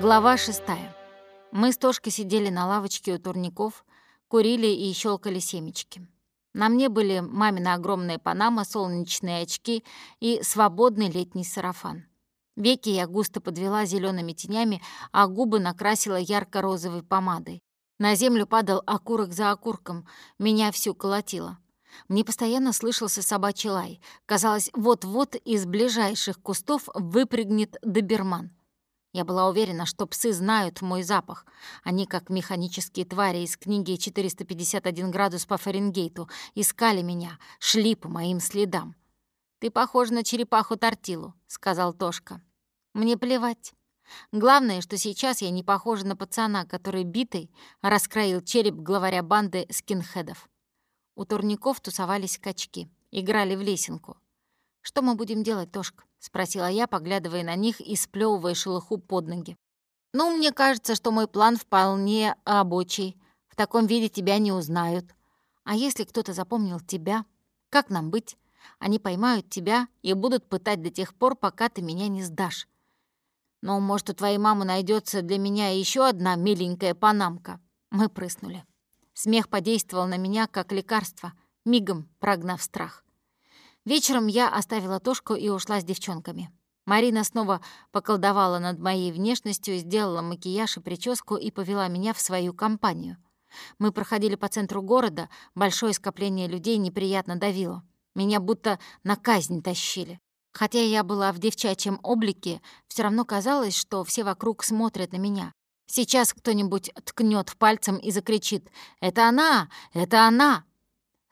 Глава шестая. Мы с Тошкой сидели на лавочке у турников, курили и щелкали семечки. На мне были мамина огромная панама, солнечные очки и свободный летний сарафан. Веки я густо подвела зелеными тенями, а губы накрасила ярко-розовой помадой. На землю падал окурок за окурком, меня всю колотило. Мне постоянно слышался собачий лай. Казалось, вот-вот из ближайших кустов выпрыгнет доберман. Я была уверена, что псы знают мой запах. Они, как механические твари из книги «451 градус по Фаренгейту», искали меня, шли по моим следам. «Ты похож на черепаху-тортилу», — сказал Тошка. «Мне плевать. Главное, что сейчас я не похожа на пацана, который битый раскроил череп главаря банды скинхедов». У турников тусовались качки, играли в лесенку. «Что мы будем делать, Тошка?» — спросила я, поглядывая на них и сплёвывая шелуху под ноги. «Ну, мне кажется, что мой план вполне рабочий. В таком виде тебя не узнают. А если кто-то запомнил тебя, как нам быть? Они поймают тебя и будут пытать до тех пор, пока ты меня не сдашь. Но, может, у твоей мамы найдется для меня еще одна миленькая панамка?» Мы прыснули. Смех подействовал на меня как лекарство, мигом прогнав страх. Вечером я оставила Тошку и ушла с девчонками. Марина снова поколдовала над моей внешностью, сделала макияж и прическу и повела меня в свою компанию. Мы проходили по центру города, большое скопление людей неприятно давило. Меня будто на казнь тащили. Хотя я была в девчачьем облике, все равно казалось, что все вокруг смотрят на меня. Сейчас кто-нибудь ткнет пальцем и закричит «Это она! Это она!»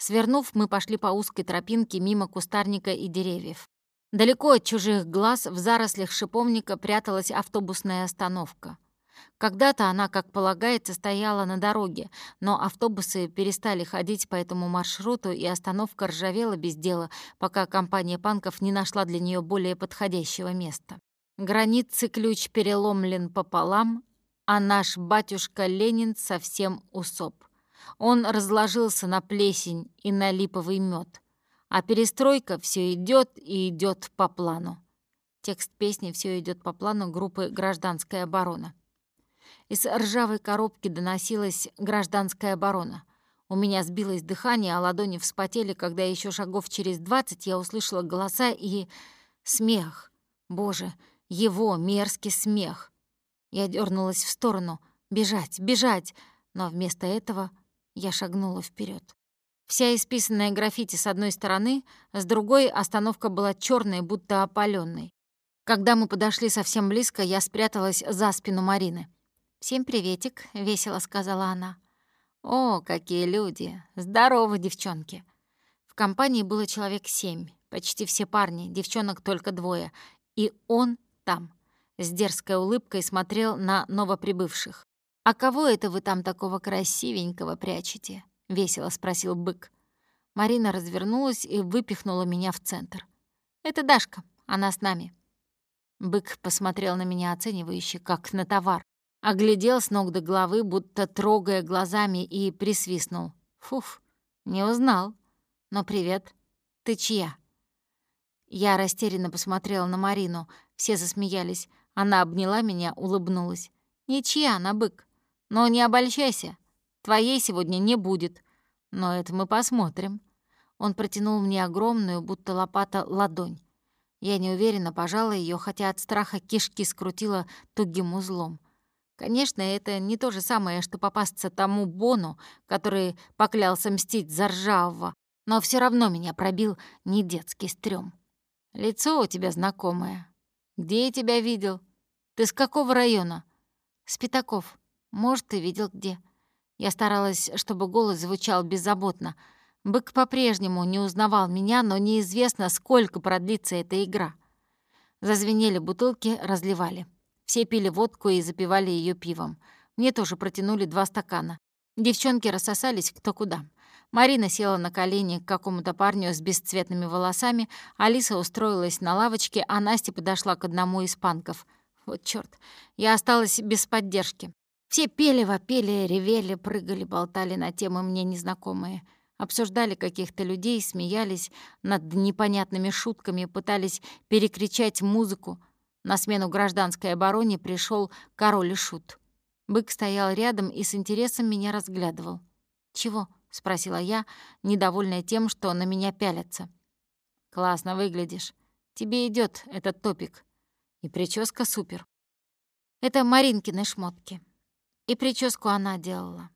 Свернув, мы пошли по узкой тропинке мимо кустарника и деревьев. Далеко от чужих глаз в зарослях шиповника пряталась автобусная остановка. Когда-то она, как полагается, стояла на дороге, но автобусы перестали ходить по этому маршруту, и остановка ржавела без дела, пока компания панков не нашла для нее более подходящего места. Границы ключ переломлен пополам, а наш батюшка Ленин совсем усоп. Он разложился на плесень и на липовый мед, а перестройка все идет и идет по плану. Текст песни все идет по плану группы «Гражданская оборона». Из ржавой коробки доносилась «Гражданская оборона». У меня сбилось дыхание, а ладони вспотели, когда еще шагов через двадцать я услышала голоса и смех. Боже, его мерзкий смех. Я дернулась в сторону. Бежать, бежать. Но вместо этого я шагнула вперед. Вся исписанная граффити с одной стороны, с другой остановка была черной, будто опаленной. Когда мы подошли совсем близко, я спряталась за спину Марины. «Всем приветик», — весело сказала она. «О, какие люди! Здорово, девчонки!» В компании было человек семь, почти все парни, девчонок только двое. И он там, с дерзкой улыбкой смотрел на новоприбывших. «А кого это вы там такого красивенького прячете?» — весело спросил бык. Марина развернулась и выпихнула меня в центр. «Это Дашка, она с нами». Бык посмотрел на меня оценивающе, как на товар. Оглядел с ног до головы, будто трогая глазами, и присвистнул. «Фуф, не узнал. Но привет. Ты чья?» Я растерянно посмотрела на Марину. Все засмеялись. Она обняла меня, улыбнулась. «Ничья она, бык. Но не обольщайся, твоей сегодня не будет. Но это мы посмотрим». Он протянул мне огромную, будто лопата, ладонь. Я неуверенно пожала ее, хотя от страха кишки скрутила тугим узлом. Конечно, это не то же самое, что попасться тому Бону, который поклялся мстить за ржавого, но все равно меня пробил не детский стрём. Лицо у тебя знакомое. Где я тебя видел? Ты с какого района? С Пятаков. Может, ты видел где. Я старалась, чтобы голос звучал беззаботно. Бык по-прежнему не узнавал меня, но неизвестно, сколько продлится эта игра. Зазвенели бутылки, разливали. Все пили водку и запивали ее пивом. Мне тоже протянули два стакана. Девчонки рассосались кто куда. Марина села на колени к какому-то парню с бесцветными волосами, Алиса устроилась на лавочке, а Настя подошла к одному из панков. Вот чёрт, я осталась без поддержки. Все пели, вопели, ревели, прыгали, болтали на темы мне незнакомые. Обсуждали каких-то людей, смеялись над непонятными шутками, пытались перекричать музыку. На смену гражданской обороне пришел король и шут. Бык стоял рядом и с интересом меня разглядывал. «Чего?» — спросила я, недовольная тем, что на меня пялятся. «Классно выглядишь. Тебе идет этот топик. И прическа супер. Это Маринкины шмотки. И прическу она делала.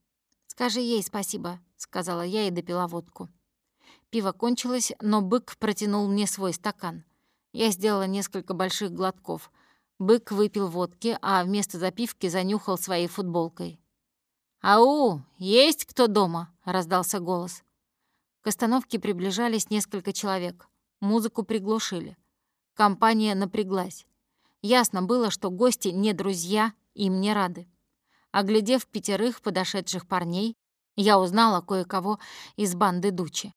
Скажи ей спасибо», — сказала я и допила водку. Пиво кончилось, но бык протянул мне свой стакан. Я сделала несколько больших глотков. Бык выпил водки, а вместо запивки занюхал своей футболкой. «Ау, есть кто дома?» — раздался голос. К остановке приближались несколько человек. Музыку приглушили. Компания напряглась. Ясно было, что гости не друзья, им не рады. Оглядев пятерых подошедших парней, я узнала кое-кого из банды Дучи.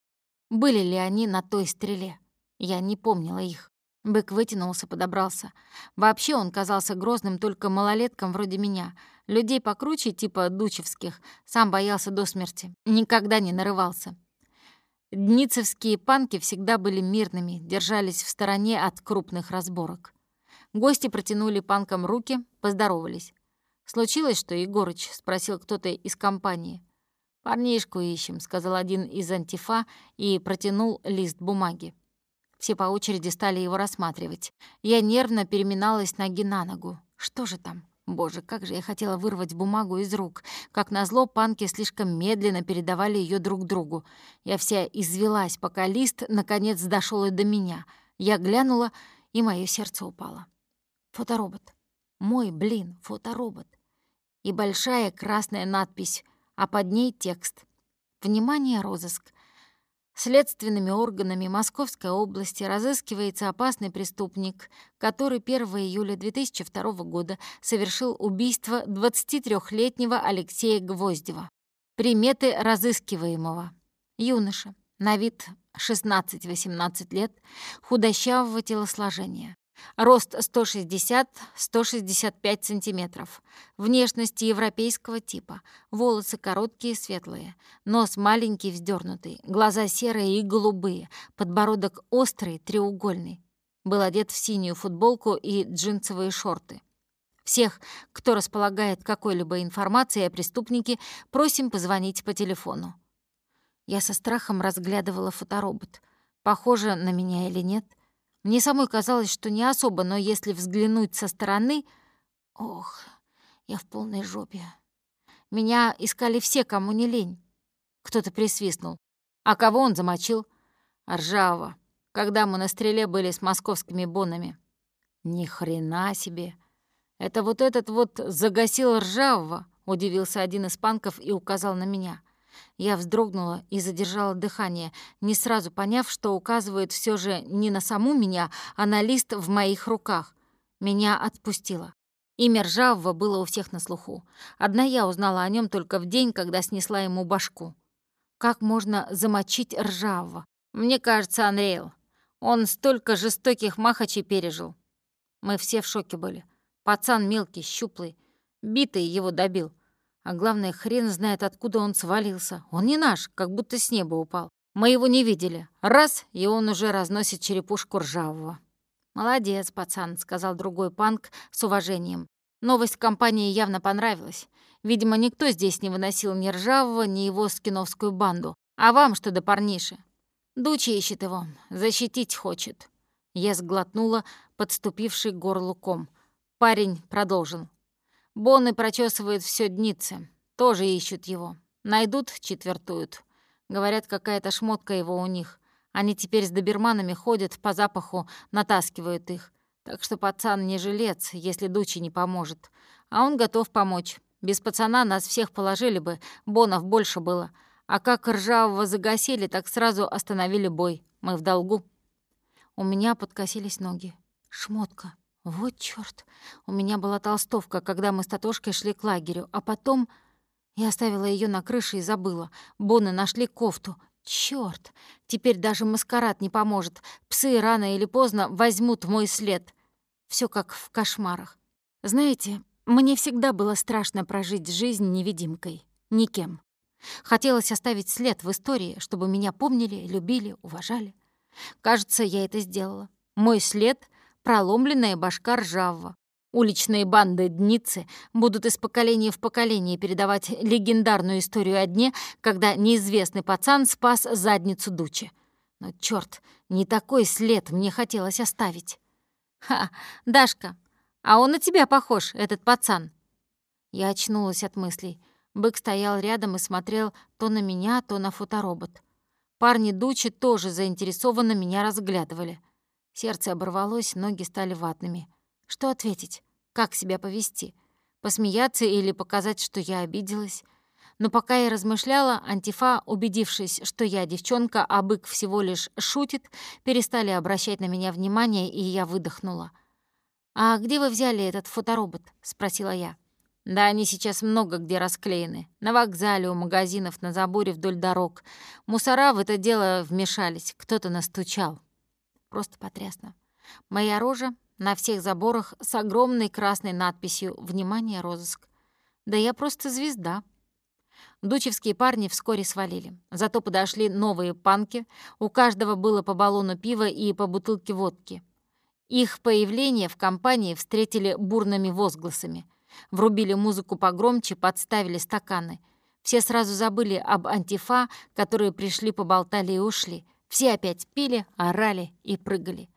Были ли они на той стреле? Я не помнила их. Бык вытянулся, подобрался. Вообще он казался грозным только малолеткам вроде меня. Людей покруче, типа дучевских, сам боялся до смерти. Никогда не нарывался. Дницевские панки всегда были мирными, держались в стороне от крупных разборок. Гости протянули панкам руки, поздоровались. «Случилось что, Егорыч?» — спросил кто-то из компании. «Парнишку ищем», — сказал один из антифа и протянул лист бумаги. Все по очереди стали его рассматривать. Я нервно переминалась ноги на ногу. Что же там? Боже, как же я хотела вырвать бумагу из рук. Как назло, панки слишком медленно передавали ее друг другу. Я вся извелась, пока лист наконец дошел и до меня. Я глянула, и мое сердце упало. Фоторобот. Мой, блин, фоторобот. И большая красная надпись а под ней текст. «Внимание, розыск! Следственными органами Московской области разыскивается опасный преступник, который 1 июля 2002 года совершил убийство 23-летнего Алексея Гвоздева. Приметы разыскиваемого. Юноша, на вид 16-18 лет, худощавого телосложения. Рост 160-165 сантиметров. Внешность европейского типа. Волосы короткие, светлые. Нос маленький, вздернутый. Глаза серые и голубые. Подбородок острый, треугольный. Был одет в синюю футболку и джинсовые шорты. Всех, кто располагает какой-либо информацией о преступнике, просим позвонить по телефону. Я со страхом разглядывала фоторобот. Похоже на меня или нет — мне самой казалось, что не особо, но если взглянуть со стороны... Ох, я в полной жопе. Меня искали все, кому не лень. Кто-то присвистнул. А кого он замочил? Ржава. Когда мы на стреле были с московскими бонами. Ни хрена себе. Это вот этот вот загасил Ржавого, удивился один из панков и указал на меня. Я вздрогнула и задержала дыхание, не сразу поняв, что указывает все же не на саму меня, а на лист в моих руках. Меня отпустило. Имя Ржавого было у всех на слуху. Одна я узнала о нем только в день, когда снесла ему башку. Как можно замочить Ржавого? Мне кажется, Анрейл. Он столько жестоких махачей пережил. Мы все в шоке были. Пацан мелкий, щуплый. Битый его добил. А главное, хрен знает, откуда он свалился. Он не наш, как будто с неба упал. Мы его не видели. Раз, и он уже разносит черепушку ржавого. «Молодец, пацан», — сказал другой панк с уважением. Новость компании явно понравилась. Видимо, никто здесь не выносил ни ржавого, ни его скиновскую банду. А вам что до парниши? Дучи ищет его, защитить хочет. Я сглотнула подступивший горлуком. Парень продолжил. Бонны прочесывают все дницы. Тоже ищут его. Найдут, четвертуют. Говорят, какая-то шмотка его у них. Они теперь с доберманами ходят, по запаху натаскивают их. Так что пацан не жилец, если Дучи не поможет. А он готов помочь. Без пацана нас всех положили бы, бонов больше было. А как ржавого загасили, так сразу остановили бой. Мы в долгу. У меня подкосились ноги. Шмотка. Вот чёрт! У меня была толстовка, когда мы с Татошкой шли к лагерю, а потом я оставила её на крыше и забыла. Боны нашли кофту. Чёрт! Теперь даже маскарад не поможет. Псы рано или поздно возьмут мой след. Всё как в кошмарах. Знаете, мне всегда было страшно прожить жизнь невидимкой. Никем. Хотелось оставить след в истории, чтобы меня помнили, любили, уважали. Кажется, я это сделала. Мой след — проломленная башка ржавого. Уличные банды Дницы будут из поколения в поколение передавать легендарную историю о дне, когда неизвестный пацан спас задницу Дучи. Но черт, не такой след мне хотелось оставить. «Ха, Дашка, а он на тебя похож, этот пацан!» Я очнулась от мыслей. Бык стоял рядом и смотрел то на меня, то на фоторобот. Парни Дучи тоже заинтересованно меня разглядывали. Сердце оборвалось, ноги стали ватными. Что ответить? Как себя повести? Посмеяться или показать, что я обиделась? Но пока я размышляла, антифа, убедившись, что я девчонка, а бык всего лишь шутит, перестали обращать на меня внимание, и я выдохнула. «А где вы взяли этот фоторобот?» — спросила я. «Да они сейчас много где расклеены. На вокзале, у магазинов, на заборе вдоль дорог. Мусора в это дело вмешались, кто-то настучал». Просто потрясно. Моя рожа на всех заборах с огромной красной надписью «Внимание, розыск». Да я просто звезда. Дучевские парни вскоре свалили. Зато подошли новые панки. У каждого было по баллону пива и по бутылке водки. Их появление в компании встретили бурными возгласами. Врубили музыку погромче, подставили стаканы. Все сразу забыли об антифа, которые пришли, поболтали и ушли. Все опять пили, орали и прыгали.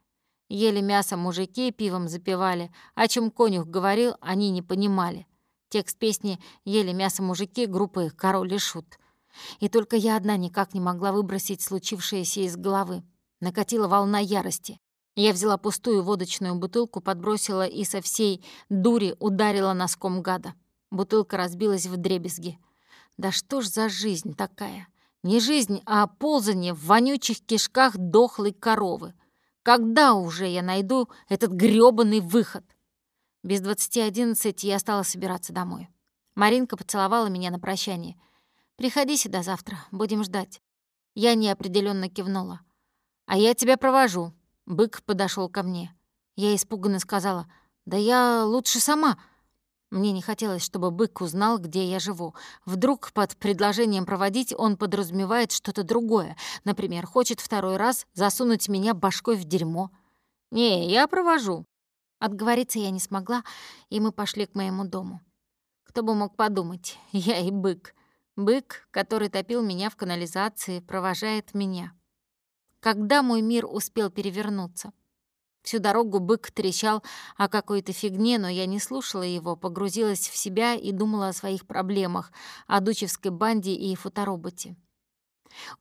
Ели мясо мужики, пивом запивали. О чем конюх говорил, они не понимали. Текст песни «Ели мясо мужики» группы «Король и Шут». И только я одна никак не могла выбросить случившееся из головы. Накатила волна ярости. Я взяла пустую водочную бутылку, подбросила и со всей дури ударила носком гада. Бутылка разбилась в дребезги. Да что ж за жизнь такая? Не жизнь, а ползание в вонючих кишках дохлой коровы. Когда уже я найду этот грёбаный выход? Без двадцати одиннадцать я стала собираться домой. Маринка поцеловала меня на прощание. «Приходи сюда завтра, будем ждать». Я неопределенно кивнула. «А я тебя провожу». Бык подошел ко мне. Я испуганно сказала, «Да я лучше сама». Мне не хотелось, чтобы бык узнал, где я живу. Вдруг под предложением проводить он подразумевает что-то другое. Например, хочет второй раз засунуть меня башкой в дерьмо. «Не, я провожу», Отговориться я не смогла, и мы пошли к моему дому. Кто бы мог подумать, я и бык. Бык, который топил меня в канализации, провожает меня. Когда мой мир успел перевернуться? Всю дорогу бык трещал о какой-то фигне, но я не слушала его, погрузилась в себя и думала о своих проблемах, о дучевской банде и фотороботе.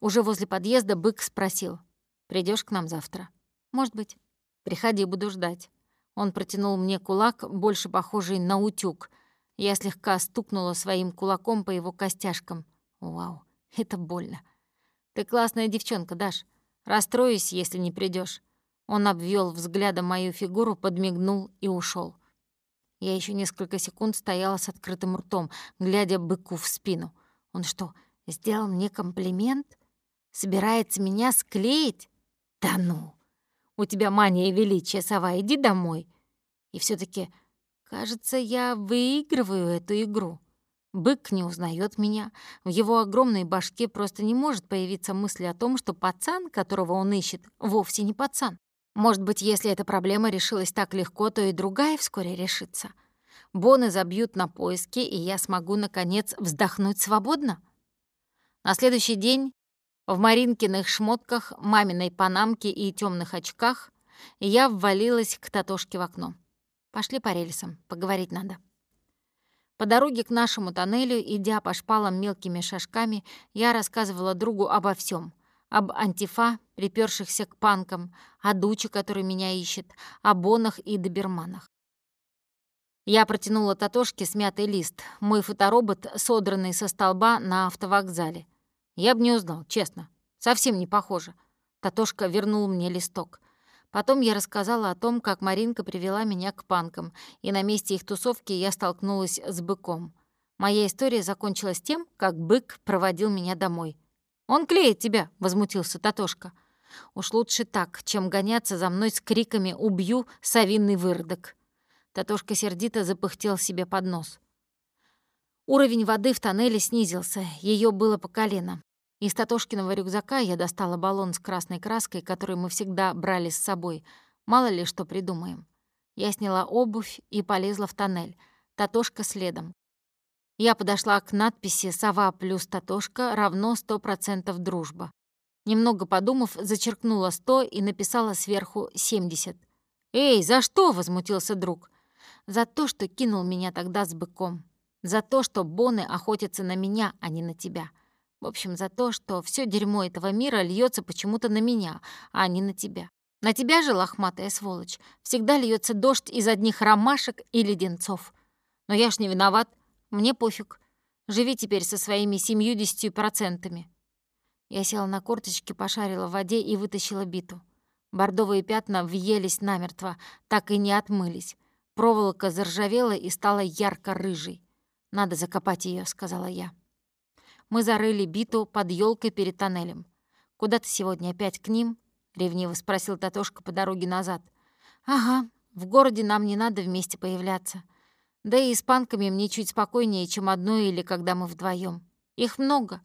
Уже возле подъезда бык спросил, придешь к нам завтра?» «Может быть. Приходи, буду ждать». Он протянул мне кулак, больше похожий на утюг. Я слегка стукнула своим кулаком по его костяшкам. Вау, это больно. Ты классная девчонка, Даш. Расстроюсь, если не придешь. Он обвел взглядом мою фигуру, подмигнул и ушел. Я еще несколько секунд стояла с открытым ртом, глядя быку в спину. Он что, сделал мне комплимент? Собирается меня склеить? Да ну! У тебя мания величия, сова, иди домой. И все таки кажется, я выигрываю эту игру. Бык не узнает меня. В его огромной башке просто не может появиться мысль о том, что пацан, которого он ищет, вовсе не пацан. Может быть, если эта проблема решилась так легко, то и другая вскоре решится. Боны забьют на поиски, и я смогу, наконец, вздохнуть свободно. На следующий день в Маринкиных шмотках, маминой панамке и темных очках я ввалилась к Татошке в окно. Пошли по рельсам, поговорить надо. По дороге к нашему тоннелю, идя по шпалам мелкими шажками, я рассказывала другу обо всем: Об антифа, припёршихся к панкам, о дуче, который меня ищет, о бонах и доберманах. Я протянула Татошке смятый лист, мой фоторобот, содранный со столба на автовокзале. Я бы не узнал, честно. Совсем не похоже. Татошка вернул мне листок. Потом я рассказала о том, как Маринка привела меня к панкам, и на месте их тусовки я столкнулась с быком. Моя история закончилась тем, как бык проводил меня домой. «Он клеит тебя!» — возмутился Татошка. «Уж лучше так, чем гоняться за мной с криками «Убью, совинный выродок!» Татошка сердито запыхтел себе под нос. Уровень воды в тоннеле снизился, ее было по колено. Из Татошкиного рюкзака я достала баллон с красной краской, который мы всегда брали с собой. Мало ли что придумаем. Я сняла обувь и полезла в тоннель. Татошка следом. Я подошла к надписи «Сова плюс Татошка равно 100% дружба». Немного подумав, зачеркнула 100 и написала сверху 70. «Эй, за что?» — возмутился друг. «За то, что кинул меня тогда с быком. За то, что боны охотятся на меня, а не на тебя. В общем, за то, что все дерьмо этого мира льется почему-то на меня, а не на тебя. На тебя же, лохматая сволочь, всегда льется дождь из одних ромашек и леденцов. Но я ж не виноват, мне пофиг. Живи теперь со своими семьюдесятью процентами». Я села на корточки, пошарила в воде и вытащила биту. Бордовые пятна въелись намертво, так и не отмылись. Проволока заржавела и стала ярко-рыжей. «Надо закопать ее, сказала я. Мы зарыли биту под елкой перед тоннелем. «Куда ты сегодня опять к ним?» — ревниво спросил Татошка по дороге назад. «Ага, в городе нам не надо вместе появляться. Да и с панками мне чуть спокойнее, чем одной или когда мы вдвоем. Их много.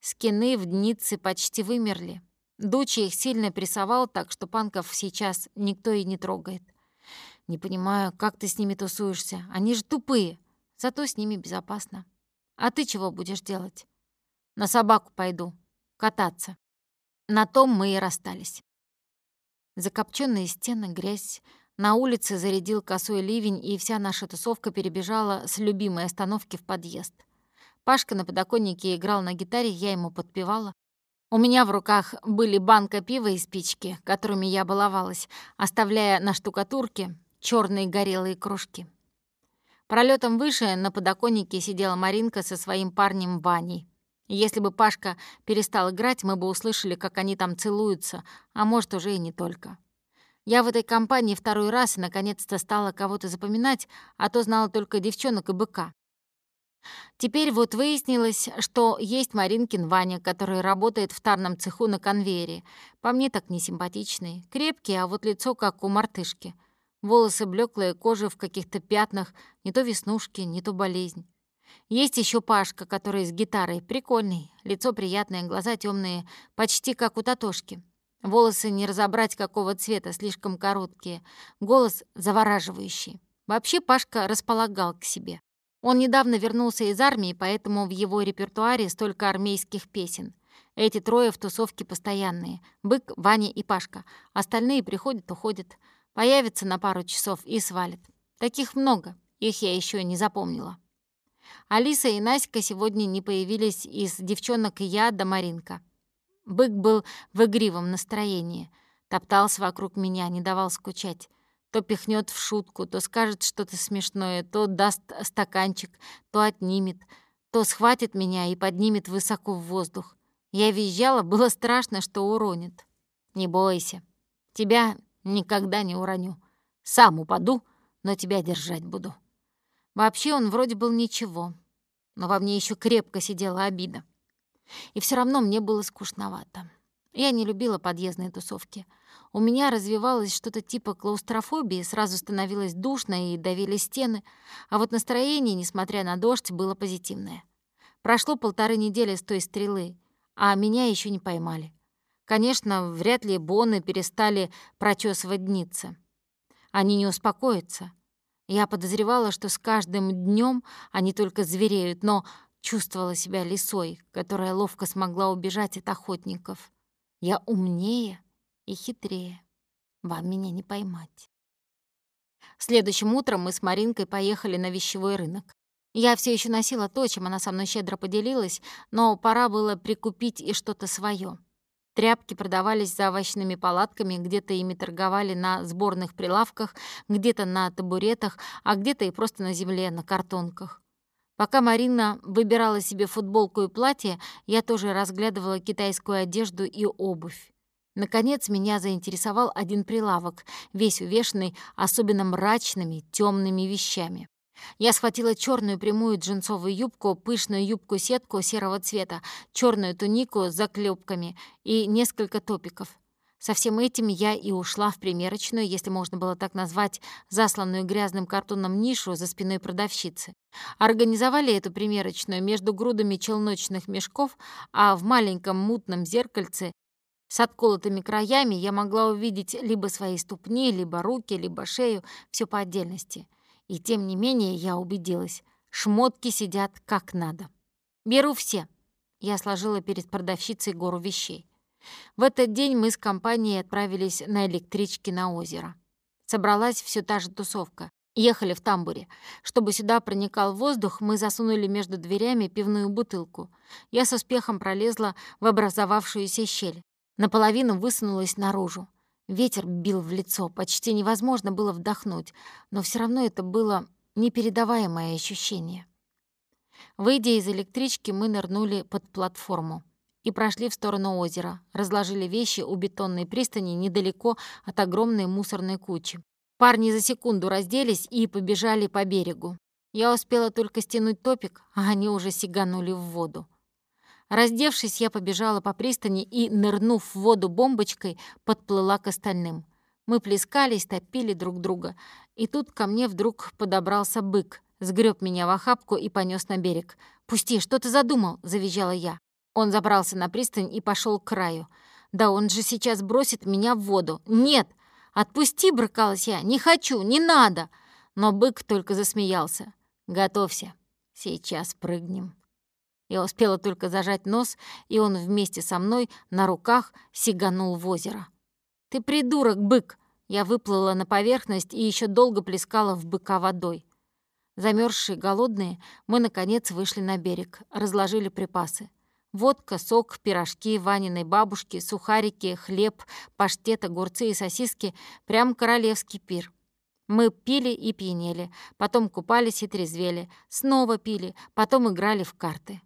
Скины в Днице почти вымерли. Дучи их сильно прессовал, так что панков сейчас никто и не трогает. Не понимаю, как ты с ними тусуешься. Они же тупые, зато с ними безопасно. А ты чего будешь делать? На собаку пойду. Кататься. На том мы и расстались. Закопченные стены, грязь. На улице зарядил косой ливень, и вся наша тусовка перебежала с любимой остановки в подъезд. Пашка на подоконнике играл на гитаре, я ему подпевала. У меня в руках были банка пива и спички, которыми я баловалась, оставляя на штукатурке черные горелые кружки. Пролетом выше на подоконнике сидела Маринка со своим парнем Ваней. Если бы Пашка перестал играть, мы бы услышали, как они там целуются, а может, уже и не только. Я в этой компании второй раз и наконец-то стала кого-то запоминать, а то знала только девчонок и быка. Теперь вот выяснилось, что есть Маринкин Ваня, который работает в тарном цеху на конвейере. По мне так несимпатичный, крепкий, а вот лицо как у мартышки. Волосы блеклые, кожа в каких-то пятнах, не то веснушки, не то болезнь. Есть еще Пашка, который с гитарой, прикольный, лицо приятное, глаза темные, почти как у Татошки. Волосы не разобрать какого цвета, слишком короткие, голос завораживающий. Вообще Пашка располагал к себе. Он недавно вернулся из армии, поэтому в его репертуаре столько армейских песен. Эти трое в тусовке постоянные. Бык, Ваня и Пашка. Остальные приходят, уходят. Появятся на пару часов и свалят. Таких много. Их я еще не запомнила. Алиса и Наська сегодня не появились из девчонок я да Маринка. Бык был в игривом настроении. Топтался вокруг меня, не давал скучать. То пихнет в шутку, то скажет что-то смешное, то даст стаканчик, то отнимет, то схватит меня и поднимет высоко в воздух. Я визжала, было страшно, что уронит. «Не бойся, тебя никогда не уроню. Сам упаду, но тебя держать буду». Вообще он вроде был ничего, но во мне еще крепко сидела обида. И все равно мне было скучновато. Я не любила подъездные тусовки. У меня развивалось что-то типа клаустрофобии, сразу становилось душно и давили стены, а вот настроение, несмотря на дождь, было позитивное. Прошло полторы недели с той стрелы, а меня еще не поймали. Конечно, вряд ли боны перестали прочесывать дницы. Они не успокоятся. Я подозревала, что с каждым днем они только звереют, но чувствовала себя лисой, которая ловко смогла убежать от охотников. Я умнее и хитрее. Вам меня не поймать. Следующим утром мы с Маринкой поехали на вещевой рынок. Я все еще носила то, чем она со мной щедро поделилась, но пора было прикупить и что-то свое. Тряпки продавались за овощными палатками, где-то ими торговали на сборных прилавках, где-то на табуретах, а где-то и просто на земле, на картонках. Пока Марина выбирала себе футболку и платье, я тоже разглядывала китайскую одежду и обувь. Наконец меня заинтересовал один прилавок, весь увешанный особенно мрачными, темными вещами. Я схватила черную прямую джинсовую юбку, пышную юбку-сетку серого цвета, черную тунику с заклепками и несколько топиков. Со всем этим я и ушла в примерочную, если можно было так назвать, засланную грязным картоном нишу за спиной продавщицы. Организовали эту примерочную между грудами челночных мешков, а в маленьком мутном зеркальце С отколотыми краями я могла увидеть либо свои ступни, либо руки, либо шею, все по отдельности. И тем не менее я убедилась, шмотки сидят как надо. «Беру все», — я сложила перед продавщицей гору вещей. В этот день мы с компанией отправились на электричке на озеро. Собралась все та же тусовка. Ехали в тамбуре. Чтобы сюда проникал воздух, мы засунули между дверями пивную бутылку. Я с успехом пролезла в образовавшуюся щель. Наполовину высунулась наружу. Ветер бил в лицо, почти невозможно было вдохнуть, но все равно это было непередаваемое ощущение. Выйдя из электрички, мы нырнули под платформу и прошли в сторону озера, разложили вещи у бетонной пристани недалеко от огромной мусорной кучи. Парни за секунду разделись и побежали по берегу. Я успела только стянуть топик, а они уже сиганули в воду. Раздевшись, я побежала по пристани и, нырнув в воду бомбочкой, подплыла к остальным. Мы плескались, топили друг друга. И тут ко мне вдруг подобрался бык, сгреб меня в охапку и понес на берег. «Пусти, что ты задумал?» — завизжала я. Он забрался на пристань и пошел к краю. «Да он же сейчас бросит меня в воду!» «Нет!» «Отпусти!» — брыкалась я. «Не хочу! Не надо!» Но бык только засмеялся. «Готовься. Сейчас прыгнем». Я успела только зажать нос, и он вместе со мной на руках сиганул в озеро. «Ты придурок, бык!» Я выплыла на поверхность и еще долго плескала в быка водой. Замерзшие, голодные, мы, наконец, вышли на берег, разложили припасы. Водка, сок, пирожки Ваниной бабушки, сухарики, хлеб, паштет, огурцы и сосиски — прям королевский пир. Мы пили и пьянели, потом купались и трезвели, снова пили, потом играли в карты.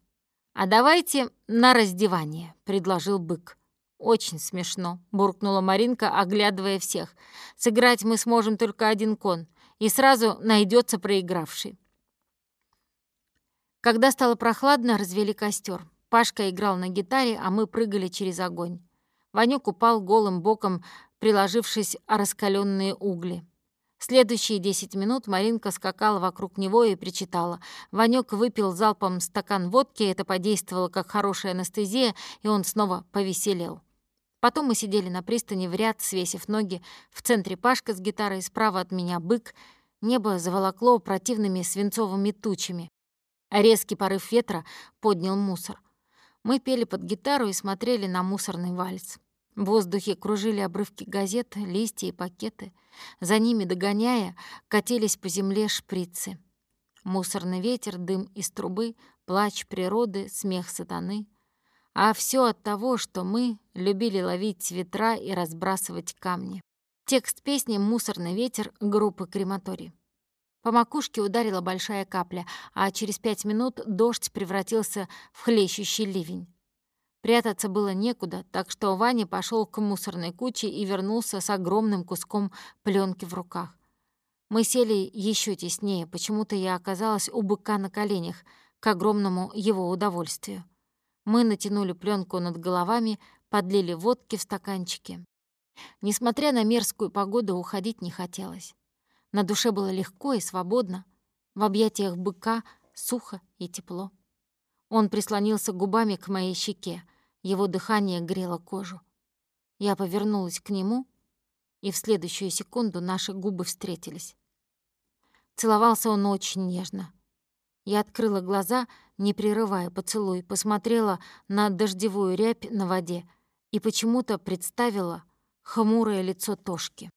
«А давайте на раздевание», — предложил бык. «Очень смешно», — буркнула Маринка, оглядывая всех. «Сыграть мы сможем только один кон, и сразу найдется проигравший». Когда стало прохладно, развели костер. Пашка играл на гитаре, а мы прыгали через огонь. Ванюк упал голым боком, приложившись о раскаленные угли. Следующие десять минут Маринка скакала вокруг него и причитала. Ванёк выпил залпом стакан водки, это подействовало как хорошая анестезия, и он снова повеселел. Потом мы сидели на пристани в ряд, свесив ноги. В центре Пашка с гитарой, справа от меня бык. Небо заволокло противными свинцовыми тучами. резкий порыв ветра поднял мусор. Мы пели под гитару и смотрели на мусорный вальс. В воздухе кружили обрывки газет, листья и пакеты. За ними, догоняя, катились по земле шприцы. Мусорный ветер, дым из трубы, плач природы, смех сатаны. А все от того, что мы любили ловить ветра и разбрасывать камни. Текст песни «Мусорный ветер» группы «Крематорий». По макушке ударила большая капля, а через пять минут дождь превратился в хлещущий ливень. Прятаться было некуда, так что Ваня пошел к мусорной куче и вернулся с огромным куском пленки в руках. Мы сели еще теснее, почему-то я оказалась у быка на коленях, к огромному его удовольствию. Мы натянули пленку над головами, подлили водки в стаканчики. Несмотря на мерзкую погоду, уходить не хотелось. На душе было легко и свободно. В объятиях быка сухо и тепло. Он прислонился губами к моей щеке. Его дыхание грело кожу. Я повернулась к нему, и в следующую секунду наши губы встретились. Целовался он очень нежно. Я открыла глаза, не прерывая поцелуй, посмотрела на дождевую рябь на воде и почему-то представила хмурое лицо Тошки.